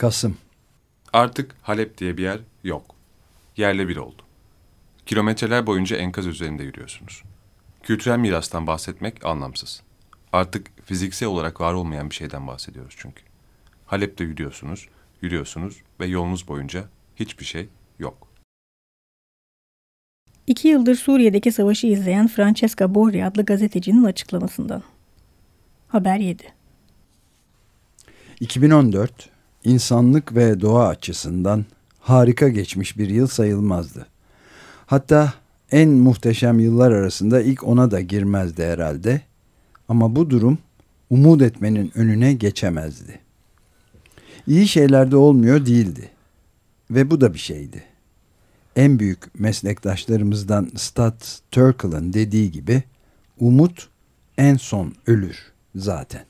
Kasım Artık Halep diye bir yer yok. Yerle bir oldu. Kilometreler boyunca enkaz üzerinde yürüyorsunuz. Kültürel mirastan bahsetmek anlamsız. Artık fiziksel olarak var olmayan bir şeyden bahsediyoruz çünkü. Halep'te yürüyorsunuz, yürüyorsunuz ve yolunuz boyunca hiçbir şey yok. İki yıldır Suriye'deki savaşı izleyen Francesca Borri adlı gazetecinin açıklamasından. Haber 7 2014 insanlık ve doğa açısından harika geçmiş bir yıl sayılmazdı. Hatta en muhteşem yıllar arasında ilk ona da girmezdi herhalde. Ama bu durum umut etmenin önüne geçemezdi. İyi şeyler de olmuyor değildi. Ve bu da bir şeydi. En büyük meslektaşlarımızdan Stat Turkle'ın dediği gibi umut en son ölür zaten.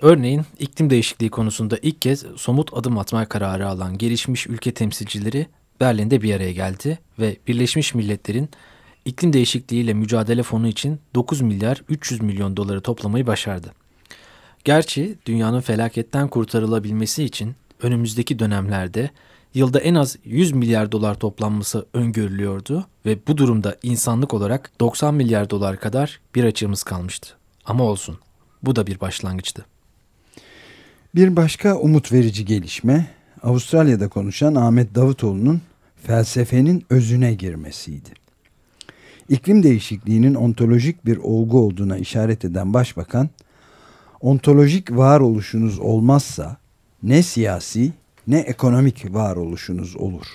Örneğin iklim değişikliği konusunda ilk kez somut adım atma kararı alan gelişmiş ülke temsilcileri Berlin'de bir araya geldi ve Birleşmiş Milletler'in iklim değişikliğiyle mücadele fonu için 9 milyar 300 milyon doları toplamayı başardı. Gerçi dünyanın felaketten kurtarılabilmesi için önümüzdeki dönemlerde yılda en az 100 milyar dolar toplanması öngörülüyordu ve bu durumda insanlık olarak 90 milyar dolar kadar bir açığımız kalmıştı. Ama olsun. Bu da bir başlangıçtı. Bir başka umut verici gelişme Avustralya'da konuşan Ahmet Davutoğlu'nun felsefenin özüne girmesiydi. İklim değişikliğinin ontolojik bir olgu olduğuna işaret eden başbakan, ontolojik varoluşunuz olmazsa ne siyasi ne ekonomik varoluşunuz olur.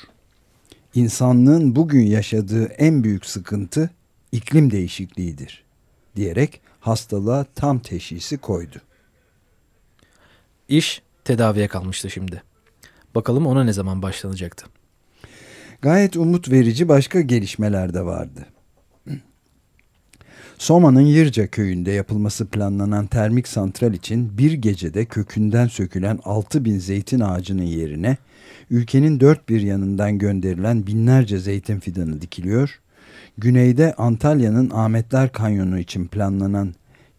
İnsanlığın bugün yaşadığı en büyük sıkıntı iklim değişikliğidir diyerek hastalığa tam teşhisi koydu. İş tedaviye kalmıştı şimdi. Bakalım ona ne zaman başlanacaktı. Gayet umut verici başka gelişmeler de vardı. Soma'nın Yırca köyünde yapılması planlanan termik santral için bir gecede kökünden sökülen 6 bin zeytin ağacının yerine ülkenin dört bir yanından gönderilen binlerce zeytin fidanı dikiliyor. Güneyde Antalya'nın Ahmetler Kanyonu için planlanan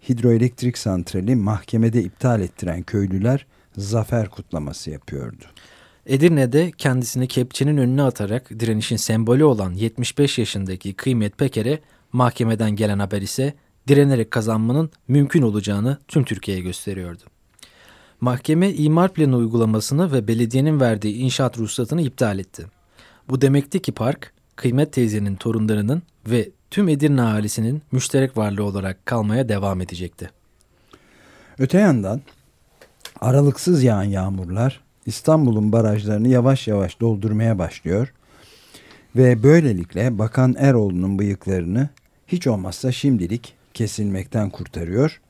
hidroelektrik santrali mahkemede iptal ettiren köylüler zafer kutlaması yapıyordu. Edirne'de kendisini kepçenin önüne atarak direnişin sembolü olan 75 yaşındaki Kıymet Peker'e mahkemeden gelen haber ise direnerek kazanmanın mümkün olacağını tüm Türkiye'ye gösteriyordu. Mahkeme imar planı uygulamasını ve belediyenin verdiği inşaat ruhsatını iptal etti. Bu demekti ki park, Kıymet teyzenin torunlarının ve tüm Edirne ahalisinin müşterek varlığı olarak kalmaya devam edecekti. Öte yandan aralıksız yağan yağmurlar İstanbul'un barajlarını yavaş yavaş doldurmaya başlıyor ve böylelikle Bakan Eroğlu'nun bıyıklarını hiç olmazsa şimdilik kesilmekten kurtarıyor.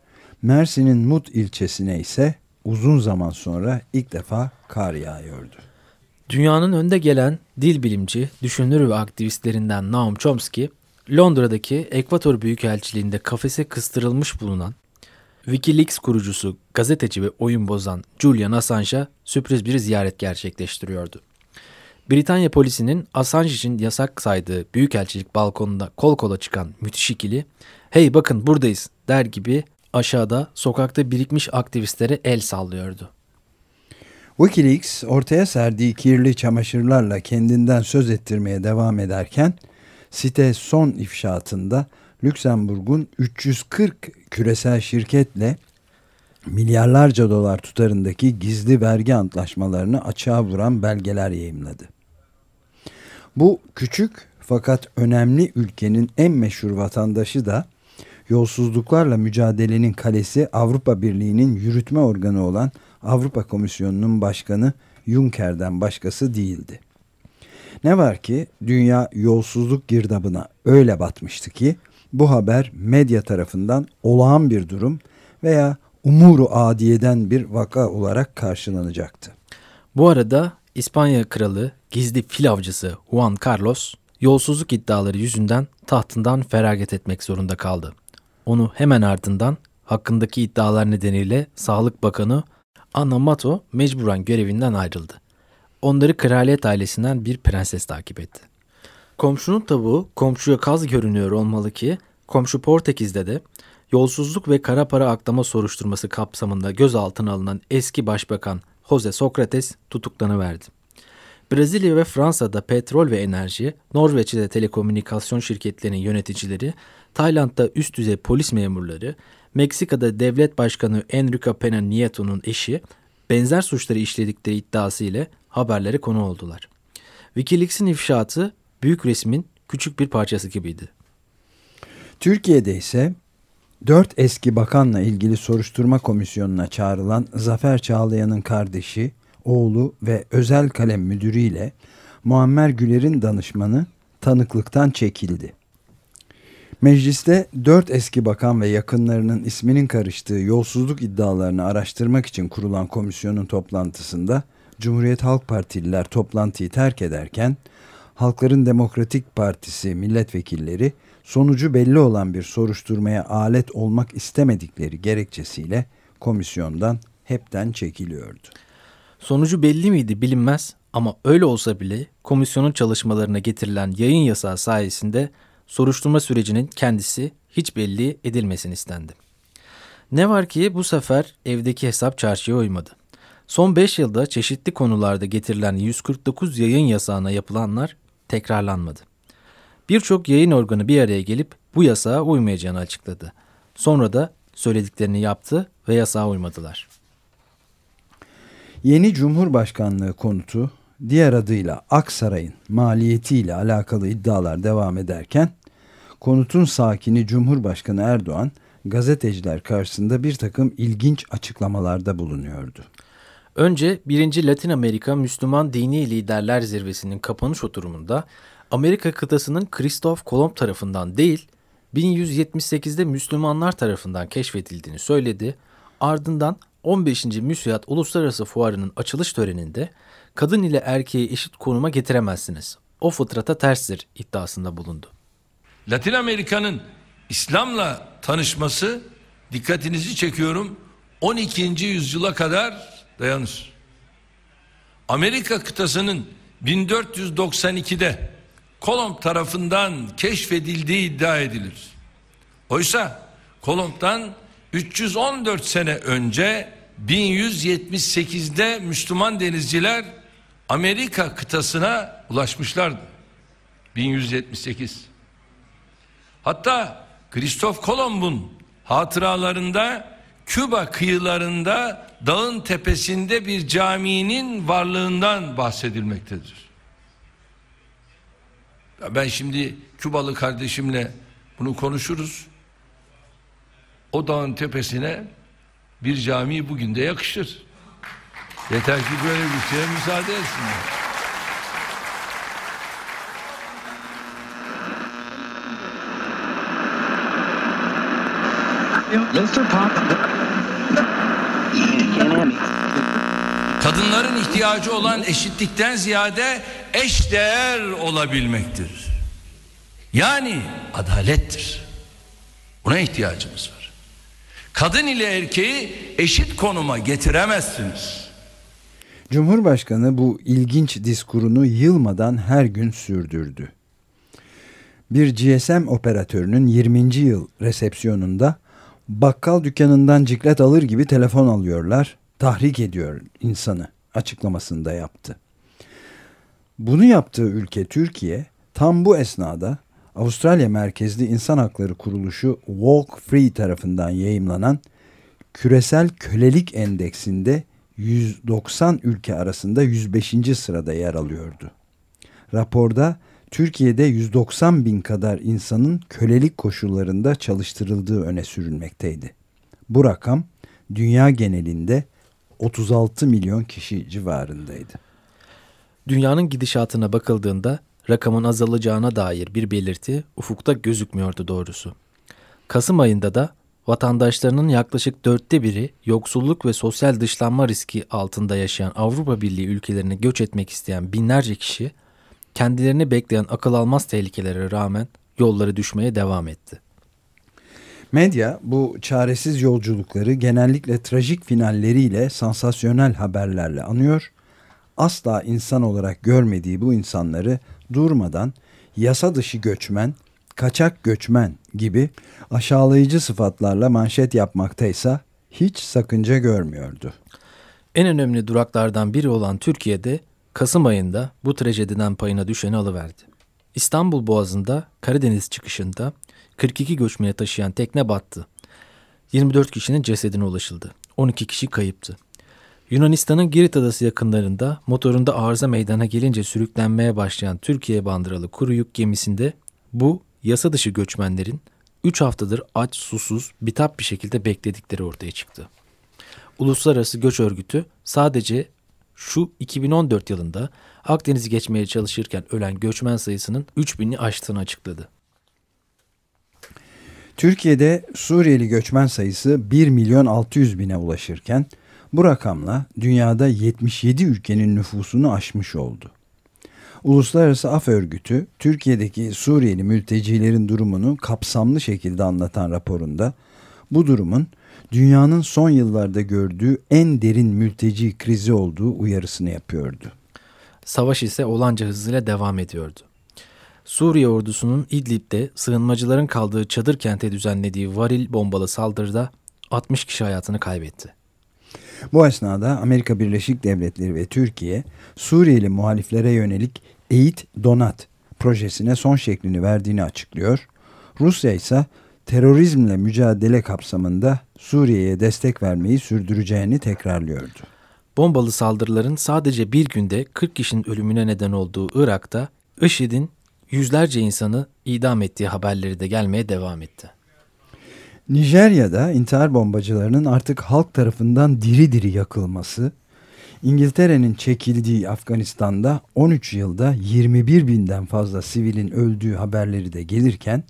Mersin'in Mut ilçesine ise uzun zaman sonra ilk defa kar yağıyordu. Dünyanın önde gelen dil bilimci, düşünür ve aktivistlerinden Noam Chomsky, Londra'daki Ekvator Büyükelçiliğinde kafese kıstırılmış bulunan Wikileaks kurucusu, gazeteci ve oyun bozan Julian Assange'a sürpriz bir ziyaret gerçekleştiriyordu. Britanya polisinin Assange için yasak saydığı büyükelçilik balkonunda kol kola çıkan müthiş ikili, hey bakın buradayız der gibi aşağıda sokakta birikmiş aktivistlere el sallıyordu. Wikileaks ortaya serdiği kirli çamaşırlarla kendinden söz ettirmeye devam ederken site son ifşaatında Lüksemburg'un 340 küresel şirketle milyarlarca dolar tutarındaki gizli vergi antlaşmalarını açığa vuran belgeler yayımladı. Bu küçük fakat önemli ülkenin en meşhur vatandaşı da yolsuzluklarla mücadelenin kalesi Avrupa Birliği'nin yürütme organı olan Avrupa Komisyonu'nun başkanı Juncker'den başkası değildi. Ne var ki dünya yolsuzluk girdabına öyle batmıştı ki bu haber medya tarafından olağan bir durum veya umuru adiyeden bir vaka olarak karşılanacaktı. Bu arada İspanya kralı gizli fil avcısı Juan Carlos yolsuzluk iddiaları yüzünden tahtından feragat etmek zorunda kaldı. Onu hemen ardından hakkındaki iddialar nedeniyle Sağlık Bakanı Anna Mato mecburen görevinden ayrıldı. Onları kraliyet ailesinden bir prenses takip etti. Komşunun tavuğu komşuya kaz görünüyor olmalı ki komşu Portekiz'de de yolsuzluk ve kara para aklama soruşturması kapsamında gözaltına alınan eski başbakan Jose Sokrates tutuklanıverdi. Brezilya ve Fransa'da petrol ve enerji, Norveç'te telekomünikasyon şirketlerinin yöneticileri, Tayland'da üst düzey polis memurları, Meksika'da devlet başkanı Enrique Pena Nieto'nun eşi benzer suçları işledikleri iddiası ile haberlere konu oldular. Wikileaks'in ifşaatı büyük resmin küçük bir parçası gibiydi. Türkiye'de ise dört eski bakanla ilgili soruşturma komisyonuna çağrılan Zafer Çağlayan'ın kardeşi, oğlu ve özel kalem müdürüyle Muammer Güler'in danışmanı tanıklıktan çekildi. Mecliste dört eski bakan ve yakınlarının isminin karıştığı yolsuzluk iddialarını araştırmak için kurulan komisyonun toplantısında Cumhuriyet Halk Partililer toplantıyı terk ederken Halkların Demokratik Partisi milletvekilleri sonucu belli olan bir soruşturmaya alet olmak istemedikleri gerekçesiyle komisyondan hepten çekiliyordu. Sonucu belli miydi bilinmez ama öyle olsa bile komisyonun çalışmalarına getirilen yayın yasağı sayesinde soruşturma sürecinin kendisi hiç belli edilmesin istendi. Ne var ki bu sefer evdeki hesap çarşıya uymadı. Son 5 yılda çeşitli konularda getirilen 149 yayın yasağına yapılanlar tekrarlanmadı. Birçok yayın organı bir araya gelip bu yasağa uymayacağını açıkladı. Sonra da söylediklerini yaptı ve yasağa uymadılar. Yeni Cumhurbaşkanlığı konutu diğer adıyla Aksaray'ın maliyetiyle alakalı iddialar devam ederken konutun sakini Cumhurbaşkanı Erdoğan gazeteciler karşısında bir takım ilginç açıklamalarda bulunuyordu. Önce 1. Latin Amerika Müslüman Dini Liderler Zirvesi'nin kapanış oturumunda Amerika kıtasının Kristof Kolomb tarafından değil 1178'de Müslümanlar tarafından keşfedildiğini söyledi. Ardından 15. Müsiyat Uluslararası Fuarı'nın açılış töreninde kadın ile erkeği eşit konuma getiremezsiniz. O fıtrata terstir iddiasında bulundu. Latin Amerika'nın İslam'la tanışması dikkatinizi çekiyorum 12. yüzyıla kadar dayanır. Amerika kıtasının 1492'de Kolomb tarafından keşfedildiği iddia edilir. Oysa Kolomb'dan 314 sene önce 1178'de Müslüman denizciler Amerika kıtasına ulaşmışlardı. 1178. Hatta Kristof Kolomb'un hatıralarında Küba kıyılarında dağın tepesinde bir caminin varlığından bahsedilmektedir. Ben şimdi Kübalı kardeşimle bunu konuşuruz. O dağın tepesine bir cami bugün de yakışır. Yeter ki böyle bir şeye müsaade etsinler. Mr. Pop. Kadınların ihtiyacı olan eşitlikten ziyade eş değer olabilmektir. Yani adalettir. Buna ihtiyacımız var. Kadın ile erkeği eşit konuma getiremezsiniz. Cumhurbaşkanı bu ilginç diskurunu yılmadan her gün sürdürdü. Bir GSM operatörünün 20. yıl resepsiyonunda bakkal dükkanından ciklet alır gibi telefon alıyorlar, tahrik ediyor insanı açıklamasında yaptı. Bunu yaptığı ülke Türkiye tam bu esnada Avustralya merkezli insan hakları kuruluşu Walk Free tarafından yayımlanan küresel kölelik endeksinde 190 ülke arasında 105. sırada yer alıyordu. Raporda Türkiye'de 190 bin kadar insanın kölelik koşullarında çalıştırıldığı öne sürülmekteydi. Bu rakam dünya genelinde 36 milyon kişi civarındaydı. Dünyanın gidişatına bakıldığında rakamın azalacağına dair bir belirti ufukta gözükmüyordu doğrusu. Kasım ayında da vatandaşlarının yaklaşık dörtte biri yoksulluk ve sosyal dışlanma riski altında yaşayan Avrupa Birliği ülkelerine göç etmek isteyen binlerce kişi kendilerini bekleyen akıl almaz tehlikelere rağmen yolları düşmeye devam etti. Medya bu çaresiz yolculukları genellikle trajik finalleriyle sansasyonel haberlerle anıyor. Asla insan olarak görmediği bu insanları durmadan yasa dışı göçmen, kaçak göçmen gibi aşağılayıcı sıfatlarla manşet yapmaktaysa hiç sakınca görmüyordu. En önemli duraklardan biri olan Türkiye'de Kasım ayında bu trajediden payına düşeni alıverdi. İstanbul Boğazı'nda Karadeniz çıkışında 42 göçmeni taşıyan tekne battı. 24 kişinin cesedine ulaşıldı. 12 kişi kayıptı. Yunanistan'ın Girit adası yakınlarında motorunda arıza meydana gelince sürüklenmeye başlayan Türkiye bandıralı kuru yük gemisinde bu yasa dışı göçmenlerin 3 haftadır aç, susuz, bitap bir şekilde bekledikleri ortaya çıktı. Uluslararası Göç Örgütü sadece şu 2014 yılında Akdeniz'i geçmeye çalışırken ölen göçmen sayısının 3000'i aştığını açıkladı. Türkiye'de Suriyeli göçmen sayısı 1 milyon 600 bine ulaşırken bu rakamla dünyada 77 ülkenin nüfusunu aşmış oldu. Uluslararası Af Örgütü, Türkiye'deki Suriyeli mültecilerin durumunu kapsamlı şekilde anlatan raporunda bu durumun dünyanın son yıllarda gördüğü en derin mülteci krizi olduğu uyarısını yapıyordu. Savaş ise olanca hızıyla devam ediyordu. Suriye ordusunun İdlib'de sığınmacıların kaldığı çadır kente düzenlediği varil bombalı saldırıda 60 kişi hayatını kaybetti. Bu esnada Amerika Birleşik Devletleri ve Türkiye Suriyeli muhaliflere yönelik Eğit Donat projesine son şeklini verdiğini açıklıyor. Rusya ise terörizmle mücadele kapsamında Suriye'ye destek vermeyi sürdüreceğini tekrarlıyordu. Bombalı saldırıların sadece bir günde 40 kişinin ölümüne neden olduğu Irak'ta IŞİD'in yüzlerce insanı idam ettiği haberleri de gelmeye devam etti. Nijerya'da intihar bombacılarının artık halk tarafından diri diri yakılması, İngiltere'nin çekildiği Afganistan'da 13 yılda 21 binden fazla sivilin öldüğü haberleri de gelirken,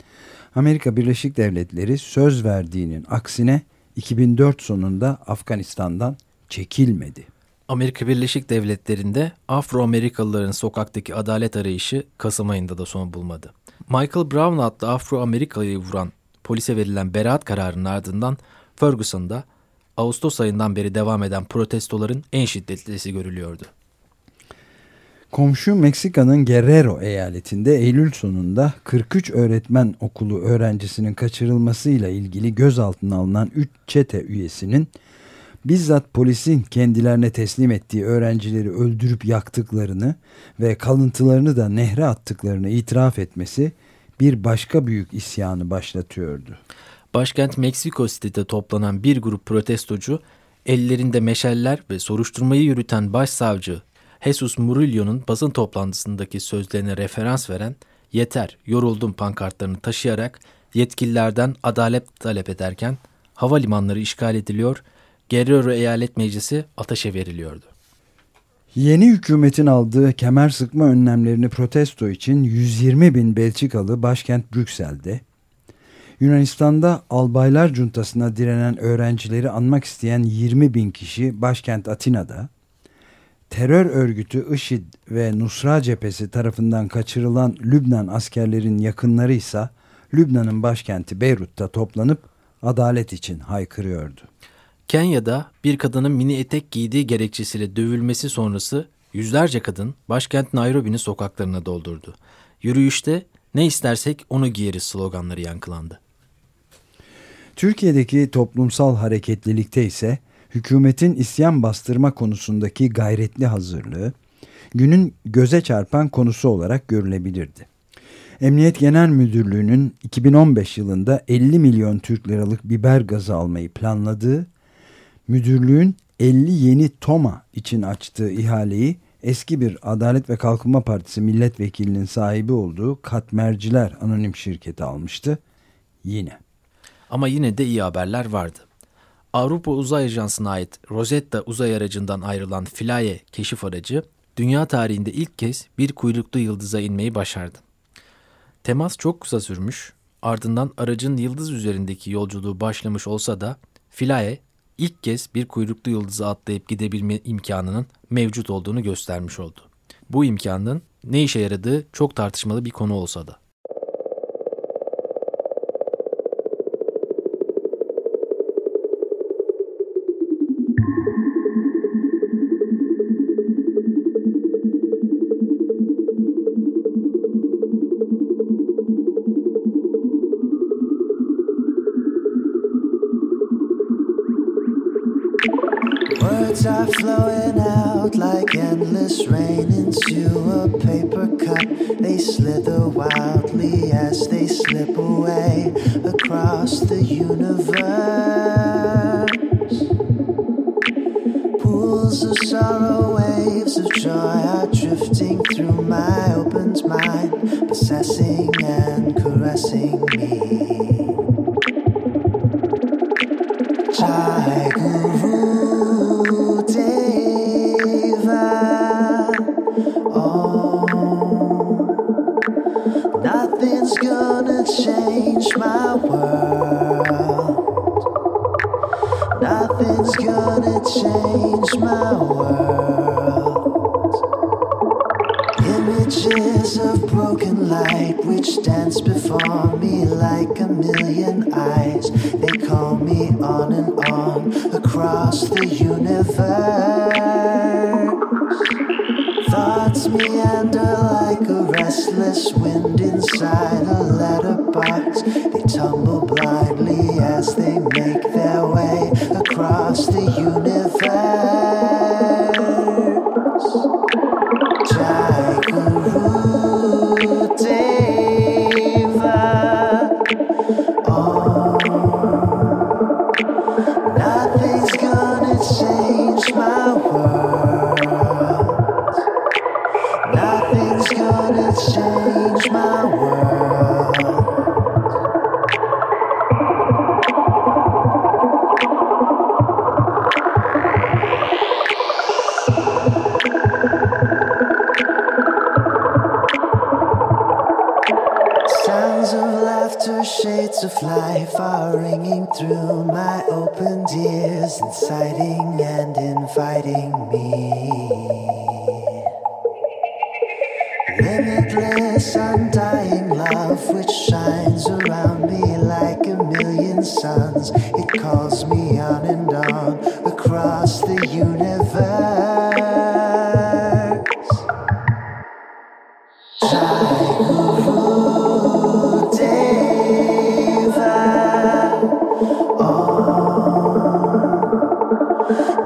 Amerika Birleşik Devletleri söz verdiğinin aksine 2004 sonunda Afganistan'dan çekilmedi. Amerika Birleşik Devletleri'nde Afro-Amerikalıların sokaktaki adalet arayışı Kasım ayında da son bulmadı. Michael Brown adlı Afro-Amerikalıyı vuran polise verilen beraat kararının ardından Ferguson'da Ağustos ayından beri devam eden protestoların en şiddetlisi görülüyordu. Komşu Meksika'nın Guerrero eyaletinde Eylül sonunda 43 öğretmen okulu öğrencisinin kaçırılmasıyla ilgili gözaltına alınan 3 çete üyesinin bizzat polisin kendilerine teslim ettiği öğrencileri öldürüp yaktıklarını ve kalıntılarını da nehre attıklarını itiraf etmesi bir başka büyük isyanı başlatıyordu. Başkent Meksiko City'de toplanan bir grup protestocu ellerinde meşaller ve soruşturmayı yürüten başsavcı Jesus Murillo'nun basın toplantısındaki sözlerine referans veren yeter yoruldum pankartlarını taşıyarak yetkililerden adalet talep ederken havalimanları işgal ediliyor, Guerrero Eyalet Meclisi ateşe veriliyordu. Yeni hükümetin aldığı kemer sıkma önlemlerini protesto için 120 bin Belçikalı başkent Brüksel'de, Yunanistan'da albaylar cuntasına direnen öğrencileri anmak isteyen 20 bin kişi başkent Atina'da, terör örgütü IŞİD ve Nusra cephesi tarafından kaçırılan Lübnan askerlerin yakınları ise Lübnan'ın başkenti Beyrut'ta toplanıp adalet için haykırıyordu. Kenya'da bir kadının mini etek giydiği gerekçesiyle dövülmesi sonrası yüzlerce kadın başkent Nairobi'nin sokaklarına doldurdu. Yürüyüşte ne istersek onu giyeriz sloganları yankılandı. Türkiye'deki toplumsal hareketlilikte ise hükümetin isyan bastırma konusundaki gayretli hazırlığı günün göze çarpan konusu olarak görülebilirdi. Emniyet Genel Müdürlüğü'nün 2015 yılında 50 milyon Türk liralık biber gazı almayı planladığı, müdürlüğün 50 yeni TOMA için açtığı ihaleyi eski bir Adalet ve Kalkınma Partisi milletvekilinin sahibi olduğu Katmerciler Anonim Şirketi almıştı. Yine. Ama yine de iyi haberler vardı. Avrupa Uzay Ajansı'na ait Rosetta uzay aracından ayrılan Philae keşif aracı, dünya tarihinde ilk kez bir kuyruklu yıldıza inmeyi başardı. Temas çok kısa sürmüş, ardından aracın yıldız üzerindeki yolculuğu başlamış olsa da Philae ilk kez bir kuyruklu yıldıza atlayıp gidebilme imkanının mevcut olduğunu göstermiş oldu. Bu imkanın ne işe yaradığı çok tartışmalı bir konu olsa da. Words are flowing out like endless rain into a paper cup. They slither wildly as they slip away across the universe. Pools of sorrow, waves of joy are drifting through my opened mind, possessing and caressing me. Images of broken light which dance before me like a million eyes. They call me on and on across the universe. Thoughts meander like a restless wind inside a letterbox. They tumble blindly as they make their way across the universe. but it's changed my world.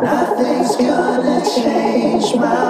Nothing's gonna change my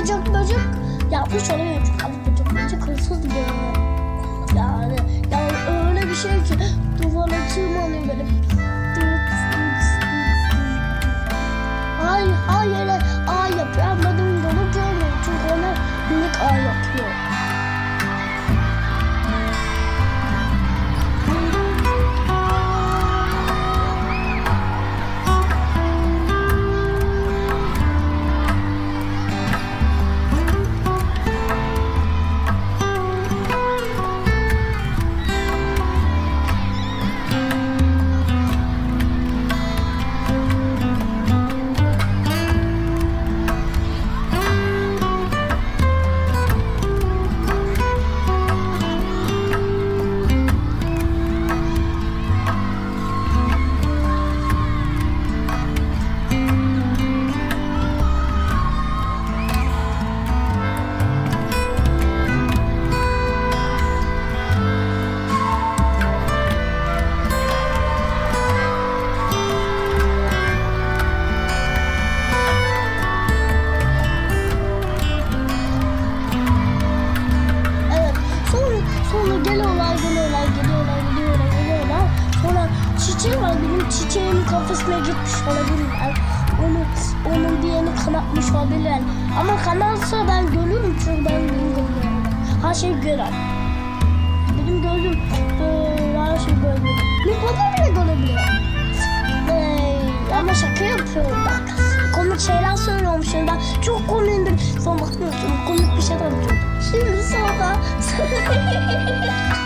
Böcek böcek yapmış oluyor çünkü altı böcek böcek hırsız gibi. Yani, yani öyle bir şey ki duvara tırmanıyor böyle. Ay, ay yere ay yapıyor ama benim yolu görmüyor çünkü ona minik ay yapıyor. Bir kanatmış olabilirler. Ama kanatsa ben görürüm çünkü ben benim gözüm. Her şeyi görer. Benim gözüm böyle her şeyi görebilir. Mikroda bile görebiliyor. Ee, ama şaka yapıyorum bak. Komik şeyler söylüyormuşum ben. Çok komiktir. Sonra bakmıyorsun komik bir şey anlatıyorum. Şimdi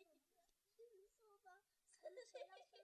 Hello, Hello.